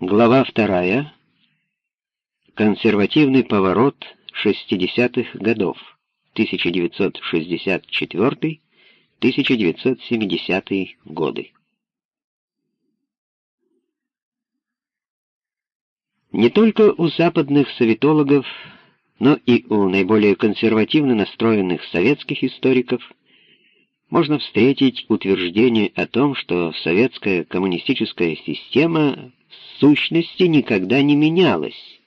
Глава вторая. Консервативный поворот 60-х годов. 1964-1970 годы. Не только у западных советологов, но и у наиболее консервативно настроенных советских историков можно встретить утверждение о том, что советская коммунистическая система сущности никогда не менялась,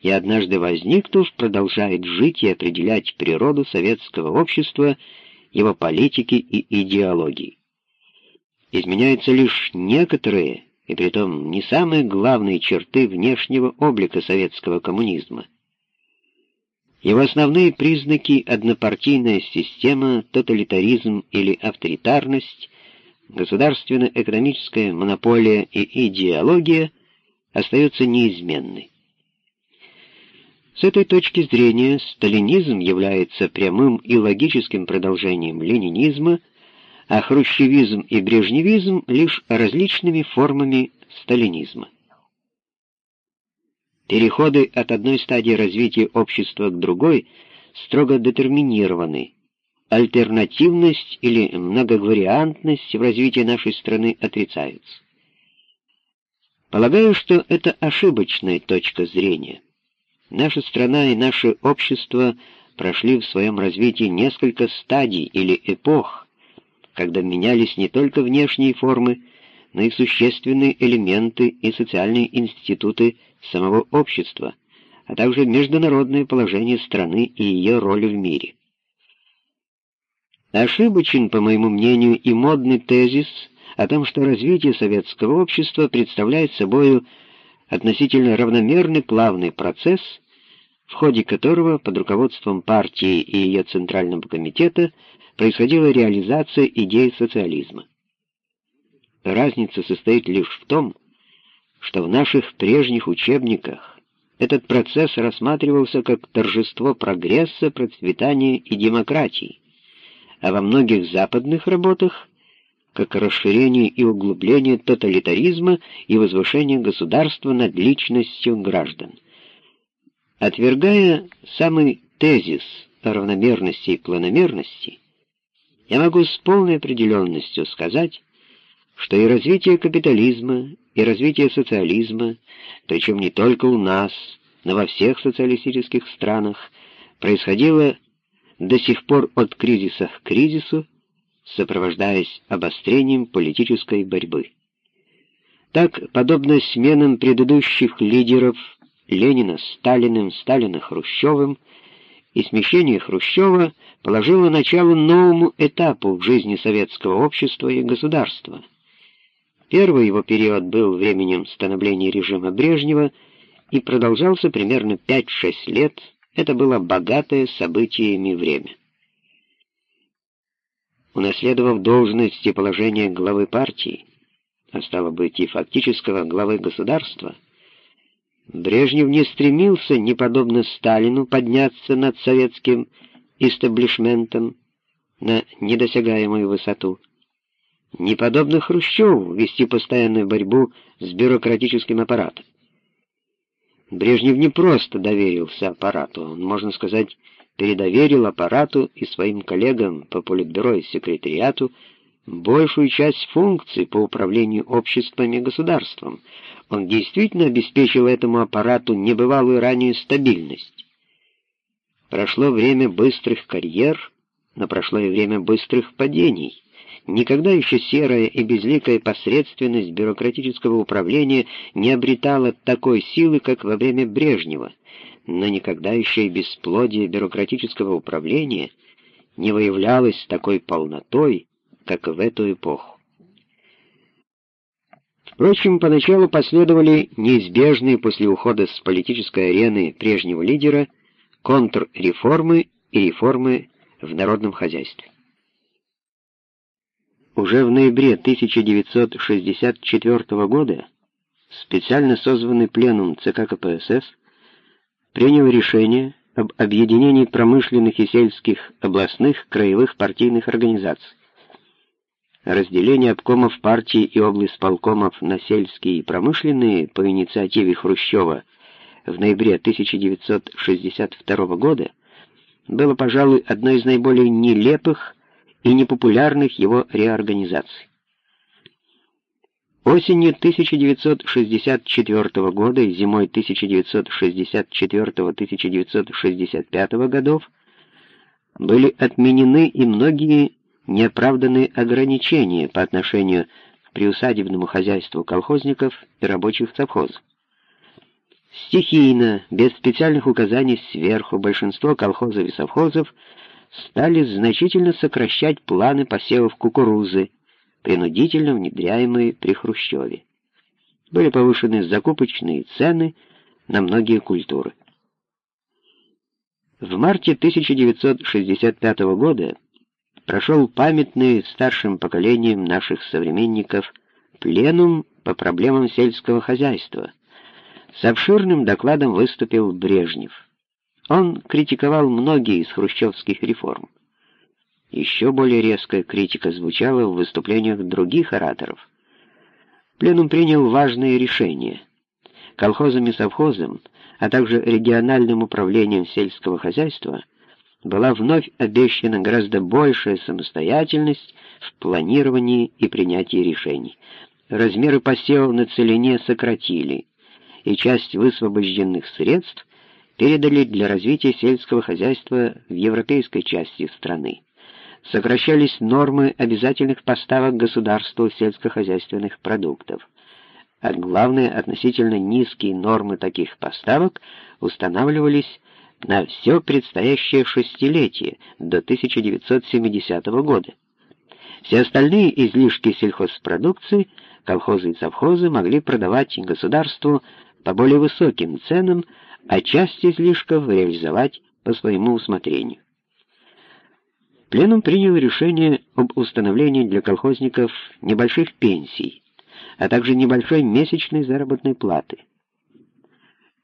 и однажды возникнув, продолжает жить и определять природу советского общества, его политики и идеологии. Изменяются лишь некоторые, и притом не самые главные черты внешнего облика советского коммунизма. Его основные признаки — однопартийная система, тоталитаризм или авторитарность, государственно-экономическая монополия и идеология остаются неизменны. С этой точки зрения сталинизм является прямым и логическим продолжением ленинизма, а хрущевизм и брежневизм — лишь различными формами сталинизма. Переходы от одной стадии развития общества к другой строго детерминированы. Альтернативность или многовариантность в развитии нашей страны отрицаются. Полагаю, что это ошибочная точка зрения. Наша страна и наше общество прошли в своем развитии несколько стадий или эпох, когда менялись не только внешние формы, но и существенные элементы и социальные институты самого общества, а также международное положение страны и ее роль в мире. Ошибочен, по моему мнению, и модный тезис о том, что развитие советского общества представляет собою относительно равномерный плавный процесс, в ходе которого под руководством партии и ее Центрального комитета происходила реализация идей социализма. Разница состоит лишь в том, что в наших прежних учебниках этот процесс рассматривался как торжество прогресса, процветания и демократии, а во многих западных работах как расширение и углубление тоталитаризма и возвышение государства над личностью граждан. Отвергая самый тезис о равномерности и планомерности, я могу с полной определенностью сказать, что и развитие капитализма, и развитие социализма, причем не только у нас, но во всех социалистических странах, происходило до сих пор от кризиса к кризису, сопровождаясь обострением политической борьбы. Так, подобно сменам предыдущих лидеров Ленина Сталиным, Сталина Хрущевым, и смещение Хрущева положило начало новому этапу в жизни советского общества и государства — Первый его период был временем становления режима Брежнева и продолжался примерно 5-6 лет. Это было богатое событиями время. Унаследовав должность и положение главы партии, а стало быть и фактического главы государства, Брежнев не стремился, не подобно Сталину, подняться над советским истеблишментом на недосягаемую высоту не подобно Хрущеву вести постоянную борьбу с бюрократическим аппаратом. Брежнев не просто доверился аппарату, он, можно сказать, передоверил аппарату и своим коллегам по политбюро и секретариату большую часть функций по управлению обществом и государством. Он действительно обеспечил этому аппарату небывалую ранее стабильность. Прошло время быстрых карьер, но прошло и время быстрых падений. Никогда еще серая и безликая посредственность бюрократического управления не обретала такой силы, как во время Брежнева, но никогда еще и бесплодие бюрократического управления не выявлялось такой полнотой, как в эту эпоху. Впрочем, поначалу последовали неизбежные после ухода с политической арены прежнего лидера контрреформы и реформы в народном хозяйстве. Уже в ноябре 1964 года специально созванный пленум ЦК КПСС принял решение об объединении промышленных и сельских областных краевых партийных организаций. Разделение обкомов партии и облсполкомов на сельские и промышленные по инициативе Хрущева в ноябре 1962 года было, пожалуй, одной из наиболее нелепых и непопулярных его реорганизаций. Осенью 1964 года и зимой 1964-1965 годов были отменены и многие неоправданные ограничения по отношению к приусадебному хозяйству колхозников и рабочих совхозов. Стихийно, без специальных указаний сверху, большинство колхозов и совхозов стали значительно сокращать планы посевов кукурузы, принудительно внедряемые при Хрущеве. Были повышены закупочные цены на многие культуры. В марте 1965 года прошел памятный старшим поколением наших современников пленум по проблемам сельского хозяйства. С обширным докладом выступил Брежнев. Он критиковал многие из хрущевских реформ. Еще более резкая критика звучала в выступлениях других ораторов. Пленум принял важные решения. Колхозам и совхозам, а также региональным управлением сельского хозяйства была вновь обещана гораздо большая самостоятельность в планировании и принятии решений. Размеры посевов на целине сократили, и часть высвобожденных средств передали для развития сельского хозяйства в европейской части страны сокращались нормы обязательных поставок государству сельскохозяйственных продуктов, а главное, относительно низкие нормы таких поставок устанавливались на все предстоящее шестилетие до 1970 года. Все остальные излишки сельхозпродукции колхозы и совхозы могли продавать государству по более высоким ценам, а часть излишков реализовать по своему усмотрению. Пленум принял решение об установлении для колхозников небольших пенсий, а также небольшой месячной заработной платы.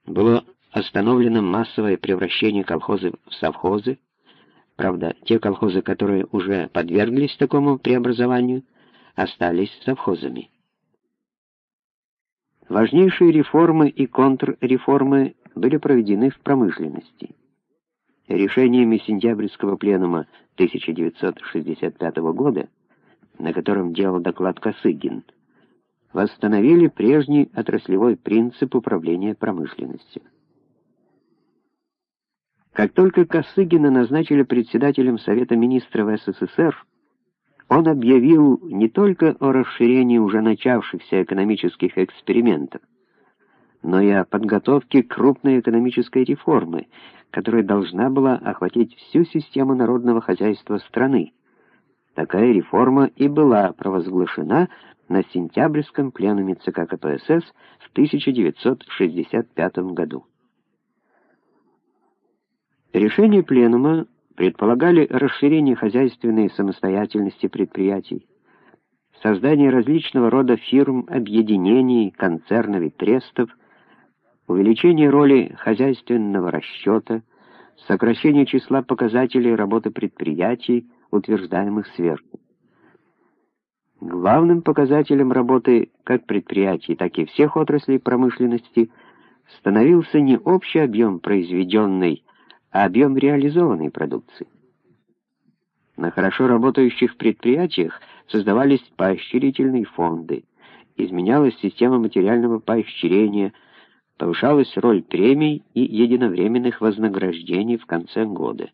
Было остановлено массовое превращение колхозов в совхозы, правда, те колхозы, которые уже подверглись такому преобразованию, остались совхозами. Важнейшие реформы и контрреформы были проведены в промышленности решениями сентябрьского пленума 1965 года, на котором делал доклад Косыгин, восстановили прежний отраслевой принцип управления промышленностью. Как только Косыгина назначили председателем Совета министров СССР, он объявил не только о расширении уже начавшихся экономических экспериментов, но и о подготовке крупной экономической реформы, которая должна была охватить всю систему народного хозяйства страны. Такая реформа и была провозглашена на сентябрьском пленуме ЦК КПСС в 1965 году. Решения пленума предполагали расширение хозяйственной самостоятельности предприятий, создание различного рода фирм, объединений, концернов и трестов, увеличение роли хозяйственного расчета, сокращение числа показателей работы предприятий, утверждаемых сверху. Главным показателем работы как предприятий, так и всех отраслей промышленности становился не общий объем произведенной, а объем реализованной продукции. На хорошо работающих предприятиях создавались поощрительные фонды, изменялась система материального поощрения – повышалась роль премий и единовременных вознаграждений в конце года.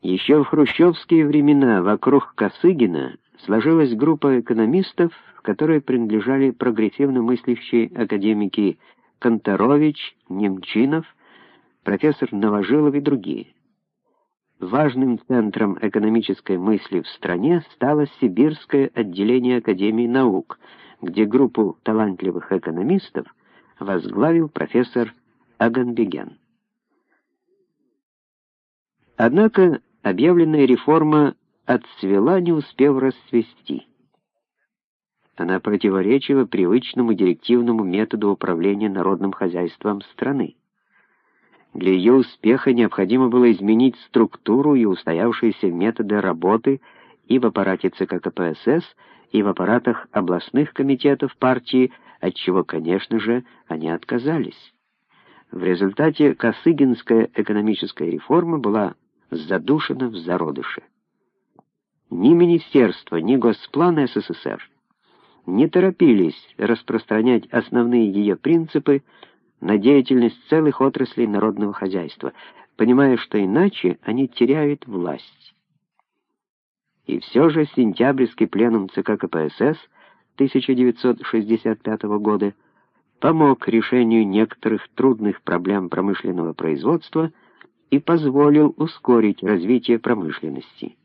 Еще в хрущевские времена вокруг Косыгина сложилась группа экономистов, в которой принадлежали прогрессивно мыслящие академики Конторович, Немчинов, профессор Новожилов и другие. Важным центром экономической мысли в стране стало Сибирское отделение Академии наук — где группу талантливых экономистов возглавил профессор Аганбеген. Однако объявленная реформа отцвела, не успев расцвести. Она противоречила привычному директивному методу управления народным хозяйством страны. Для ее успеха необходимо было изменить структуру и устоявшиеся методы работы и в аппарате ЦК КПСС, и в аппаратах областных комитетов партии, от чего, конечно же, они отказались. В результате Косыгинская экономическая реформа была задушена в зародыше. Ни Министерство, ни Госплан СССР не торопились распространять основные ее принципы на деятельность целых отраслей народного хозяйства, понимая, что иначе они теряют власть. И все же сентябрьский пленум ЦК КПСС 1965 года помог решению некоторых трудных проблем промышленного производства и позволил ускорить развитие промышленности.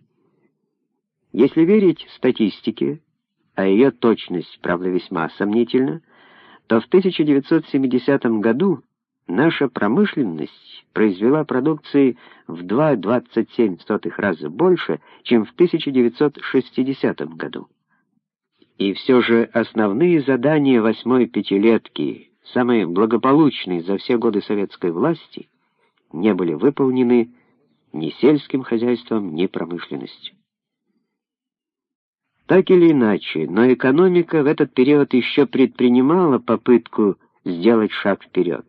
Если верить статистике, а ее точность, правда, весьма сомнительна, то в 1970 году наша промышленность произвела продукции в 2,27 раза больше, чем в 1960 году. И все же основные задания восьмой пятилетки, самые благополучные за все годы советской власти, не были выполнены ни сельским хозяйством, ни промышленностью. Так или иначе, но экономика в этот период еще предпринимала попытку сделать шаг вперед.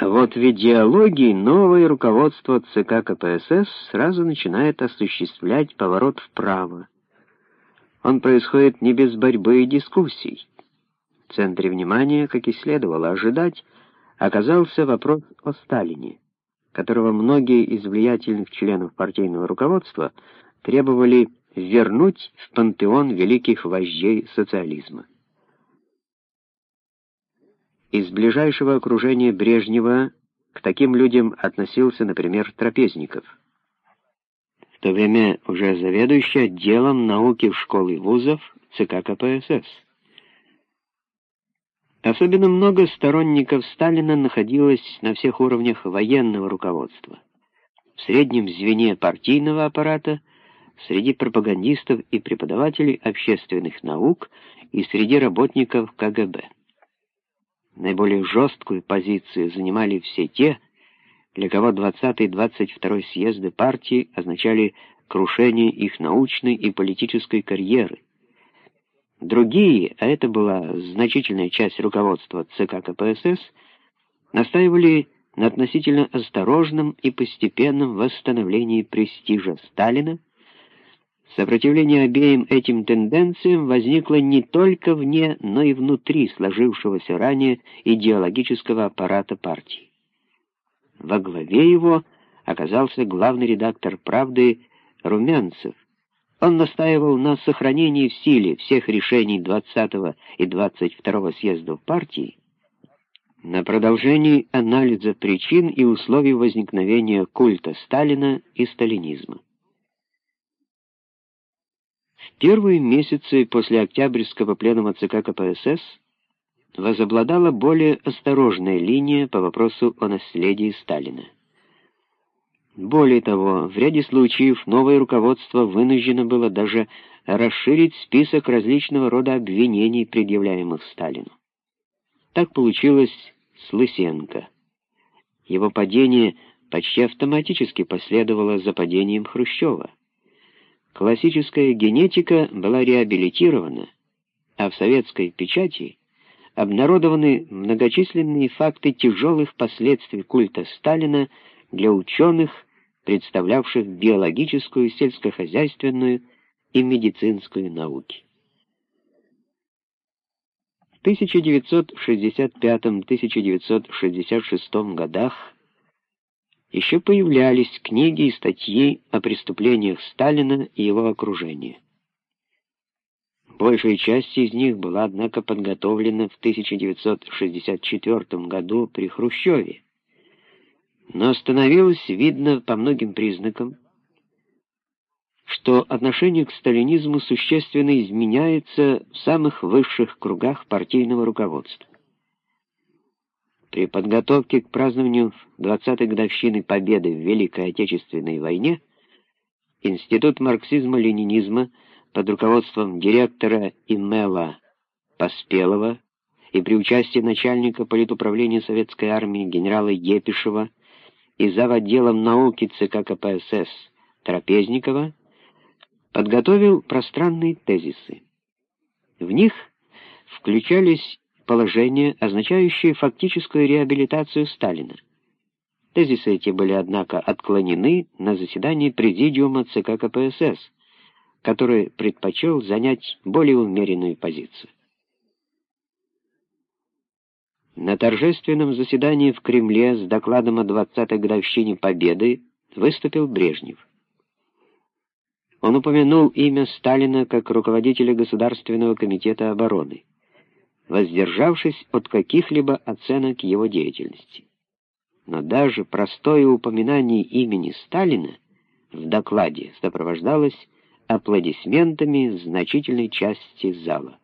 Вот в идеологии новое руководство ЦК КПСС сразу начинает осуществлять поворот вправо. Он происходит не без борьбы и дискуссий. В центре внимания, как и следовало ожидать, оказался вопрос о Сталине, которого многие из влиятельных членов партийного руководства требовали вернуть в пантеон великих вождей социализма. Из ближайшего окружения Брежнева к таким людям относился, например, Трапезников, в то время уже заведующий отделом науки в школе вузов ЦК КПСС. Особенно много сторонников Сталина находилось на всех уровнях военного руководства, в среднем звене партийного аппарата – среди пропагандистов и преподавателей общественных наук и среди работников КГБ. Наиболее жесткую позицию занимали все те, для кого 20-22 съезды партии означали крушение их научной и политической карьеры. Другие, а это была значительная часть руководства ЦК КПСС, настаивали на относительно осторожном и постепенном восстановлении престижа Сталина, Сопротивление обеим этим тенденциям возникло не только вне, но и внутри сложившегося ранее идеологического аппарата партии. Во главе его оказался главный редактор «Правды» Румянцев. Он настаивал на сохранении в силе всех решений 20 и 22 съездов партии, на продолжении анализа причин и условий возникновения культа Сталина и сталинизма первые месяцы после Октябрьского пленума ЦК КПСС возобладала более осторожная линия по вопросу о наследии Сталина. Более того, в ряде случаев новое руководство вынуждено было даже расширить список различного рода обвинений, предъявляемых Сталину. Так получилось с Лысенко. Его падение почти автоматически последовало за падением Хрущева. Классическая генетика была реабилитирована, а в советской печати обнародованы многочисленные факты тяжелых последствий культа Сталина для ученых, представлявших биологическую, сельскохозяйственную и медицинскую науки. В 1965-1966 годах еще появлялись книги и статьи о преступлениях Сталина и его окружения. Большая часть из них была, однако, подготовлена в 1964 году при Хрущеве, но становилось видно по многим признакам, что отношение к сталинизму существенно изменяется в самых высших кругах партийного руководства. При подготовке к празднованию 20-й годовщины победы в Великой Отечественной войне Институт марксизма-ленинизма под руководством директора Имела Поспелова и при участии начальника политуправления Советской армии генерала Епишева и зав. отделом науки ЦК КПСС Трапезникова подготовил пространные тезисы. В них включались положения, означающие фактическую реабилитацию Сталина. Тезисы эти были, однако, отклонены на заседании Президиума ЦК КПСС, который предпочел занять более умеренную позицию. На торжественном заседании в Кремле с докладом о 20-й годовщине Победы выступил Брежнев. Он упомянул имя Сталина как руководителя Государственного комитета обороны, воздержавшись от каких-либо оценок его деятельности. Но даже простое упоминание имени Сталина в докладе сопровождалось аплодисментами значительной части зала.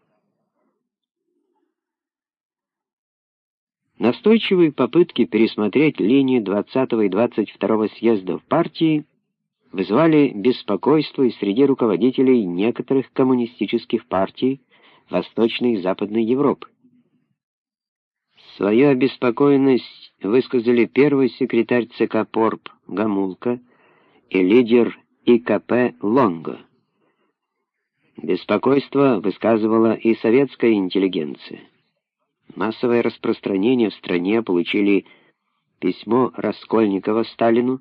Настойчивые попытки пересмотреть линии 20 и 22 съездов партии вызвали беспокойство и среди руководителей некоторых коммунистических партий Восточной и Западной Европы. Свою обеспокоенность высказали первый секретарь ЦК ПОРП Гамулка и лидер ИКП Лонго. Беспокойство высказывала и советская интеллигенция. Массовое распространение в стране получили письмо Раскольникова Сталину,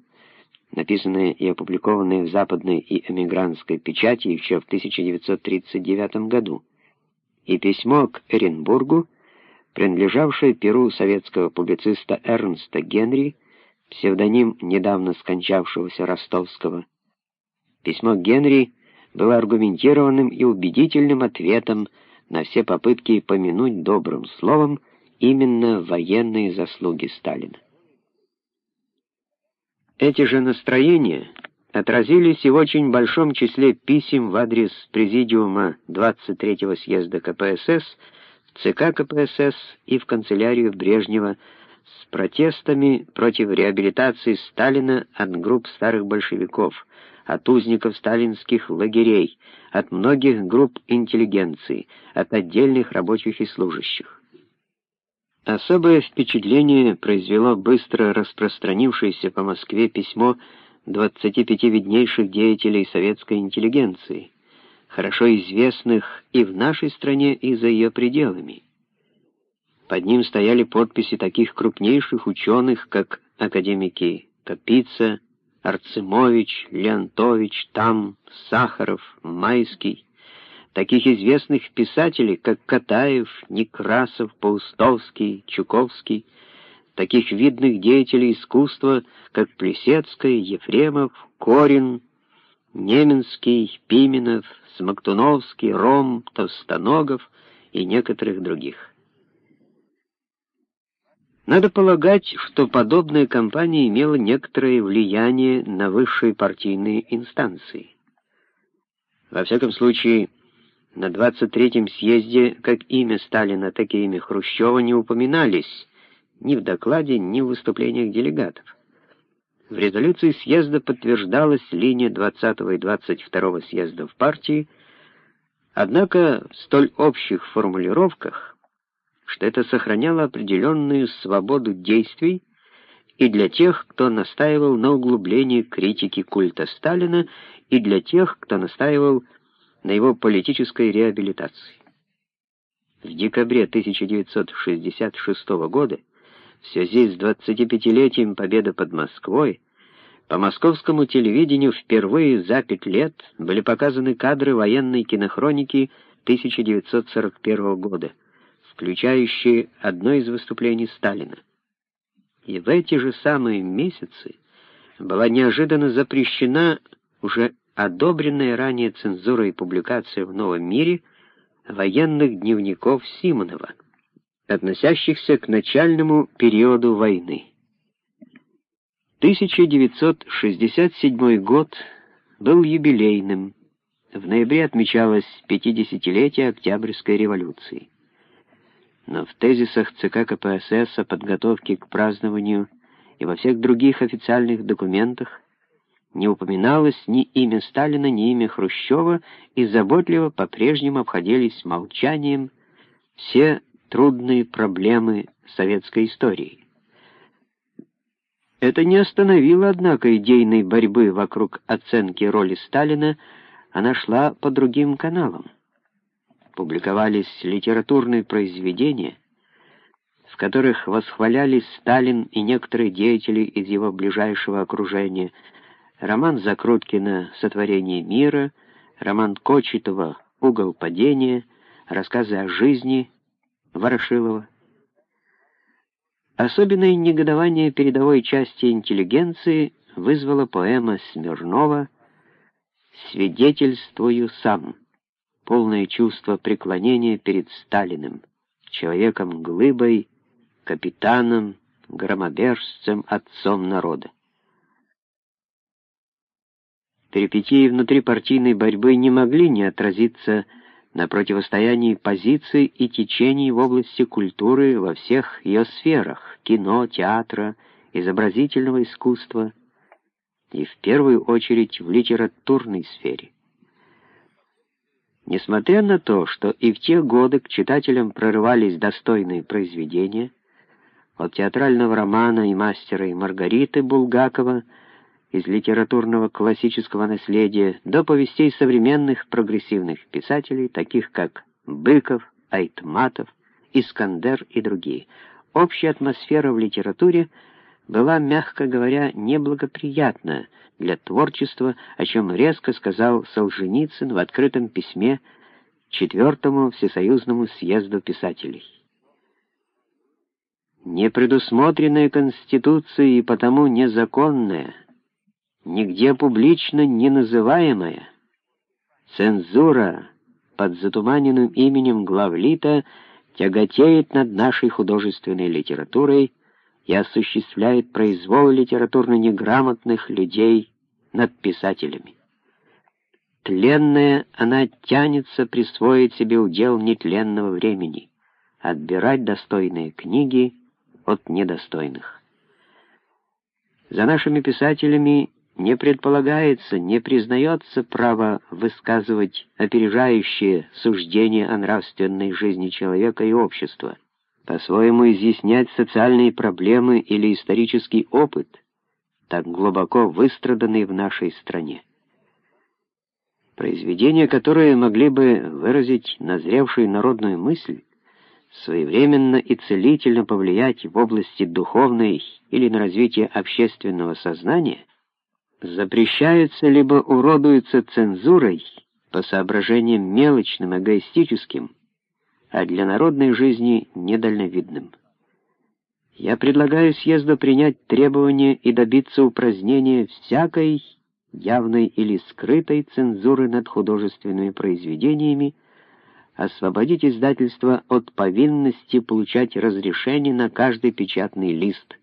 написанное и опубликованное в западной и эмигрантской печати еще в 1939 году, и письмо к Эренбургу, принадлежавшее перу советского публициста Эрнста Генри, псевдоним недавно скончавшегося Ростовского. Письмо Генри было аргументированным и убедительным ответом на все попытки помянуть добрым словом именно военные заслуги Сталина. Эти же настроения отразились и в очень большом числе писем в адрес Президиума 23-го съезда КПСС, ЦК КПСС и в канцелярию Брежнева с протестами против реабилитации Сталина от групп старых большевиков, от узников сталинских лагерей, от многих групп интеллигенции, от отдельных рабочих и служащих. Особое впечатление произвело быстро распространившееся по Москве письмо 25 виднейших деятелей советской интеллигенции, хорошо известных и в нашей стране, и за ее пределами. Под ним стояли подписи таких крупнейших ученых, как академики Капица, Арцемович, Леонтович, Там, Сахаров, Майский, таких известных писателей, как Катаев, Некрасов, Паустовский, Чуковский, таких видных деятелей искусства, как Плесецкая, Ефремов, Корин, Неменский, Пименов, Смоктуновский, Ром, Товстоногов и некоторых других. Надо полагать, что подобная кампания имела некоторое влияние на высшие партийные инстанции. Во всяком случае, на 23-м съезде как имя Сталина, так и имя Хрущева не упоминались ни в докладе, ни в выступлениях делегатов. В резолюции съезда подтверждалась линия 20 и 22 съездов партии, однако в столь общих формулировках что это сохраняло определенную свободу действий и для тех, кто настаивал на углублении критики культа Сталина, и для тех, кто настаивал на его политической реабилитации. В декабре 1966 года, в связи с 25-летием победы под Москвой, по московскому телевидению впервые за пять лет были показаны кадры военной кинохроники 1941 года, включающие одно из выступлений Сталина. И в эти же самые месяцы была неожиданно запрещена уже одобренная ранее цензурой публикация в «Новом мире» военных дневников Симонова, относящихся к начальному периоду войны. 1967 год был юбилейным. В ноябре отмечалось 50-летие Октябрьской революции но в тезисах ЦК КПСС о подготовке к празднованию и во всех других официальных документах не упоминалось ни имя Сталина, ни имя Хрущева, и заботливо по-прежнему обходились молчанием все трудные проблемы советской истории. Это не остановило, однако, идейной борьбы вокруг оценки роли Сталина она шла по другим каналам. Публиковались литературные произведения, в которых восхвалялись Сталин и некоторые деятели из его ближайшего окружения, роман Закруткина «Сотворение мира», роман Кочетова «Угол падения», рассказы о жизни Ворошилова. Особенное негодование передовой части интеллигенции вызвала поэма Смирнова «Свидетельствую сам», полное чувство преклонения перед Сталиным, человеком-глыбой, капитаном, громобержцем, отцом народа. Перипетии внутрипартийной борьбы не могли не отразиться на противостоянии позиций и течений в области культуры во всех ее сферах — кино, театра, изобразительного искусства и в первую очередь в литературной сфере. Несмотря на то, что и в те годы к читателям прорывались достойные произведения, от театрального романа и мастера и Маргариты Булгакова из литературного классического наследия до повестей современных прогрессивных писателей, таких как Быков, Айтматов, Искандер и другие. Общая атмосфера в литературе была, мягко говоря, неблагоприятна для творчества, о чем резко сказал Солженицын в открытом письме Четвертому Всесоюзному съезду писателей. Непредусмотренная Конституцией и потому незаконная, нигде публично не называемая, цензура под затуманенным именем главлита тяготеет над нашей художественной литературой и осуществляет произвол литературно неграмотных людей над писателями. Тленная она тянется присвоить себе удел нетленного времени, отбирать достойные книги от недостойных. За нашими писателями не предполагается, не признается право высказывать опережающие суждения о нравственной жизни человека и общества, по-своему изъяснять социальные проблемы или исторический опыт, так глубоко выстраданный в нашей стране. Произведения, которые могли бы выразить назревшую народную мысль, своевременно и целительно повлиять в области духовной или на развитие общественного сознания, запрещаются либо уродуются цензурой по соображениям мелочным, эгоистическим, а для народной жизни недальновидным. Я предлагаю съезду принять требования и добиться упразднения всякой явной или скрытой цензуры над художественными произведениями, освободить издательство от повинности получать разрешение на каждый печатный лист.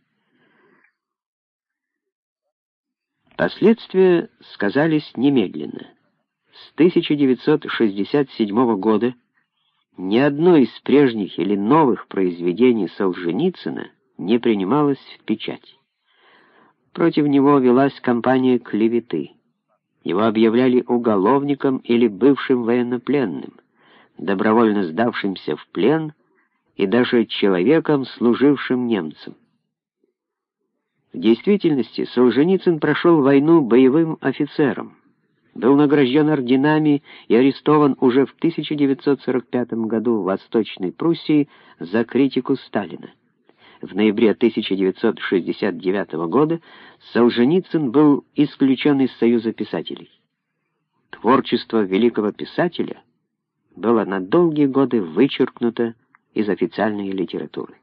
Последствия сказались немедленно. С 1967 года ни одно из прежних или новых произведений Солженицына не принималось в печать. Против него велась кампания клеветы. Его объявляли уголовником или бывшим военнопленным, добровольно сдавшимся в плен и даже человеком, служившим немцам. В действительности Солженицын прошел войну боевым офицером, был награжден орденами и арестован уже в 1945 году в Восточной Пруссии за критику Сталина в ноябре 1969 года Солженицын был исключен из Союза писателей. Творчество великого писателя было на долгие годы вычеркнуто из официальной литературы.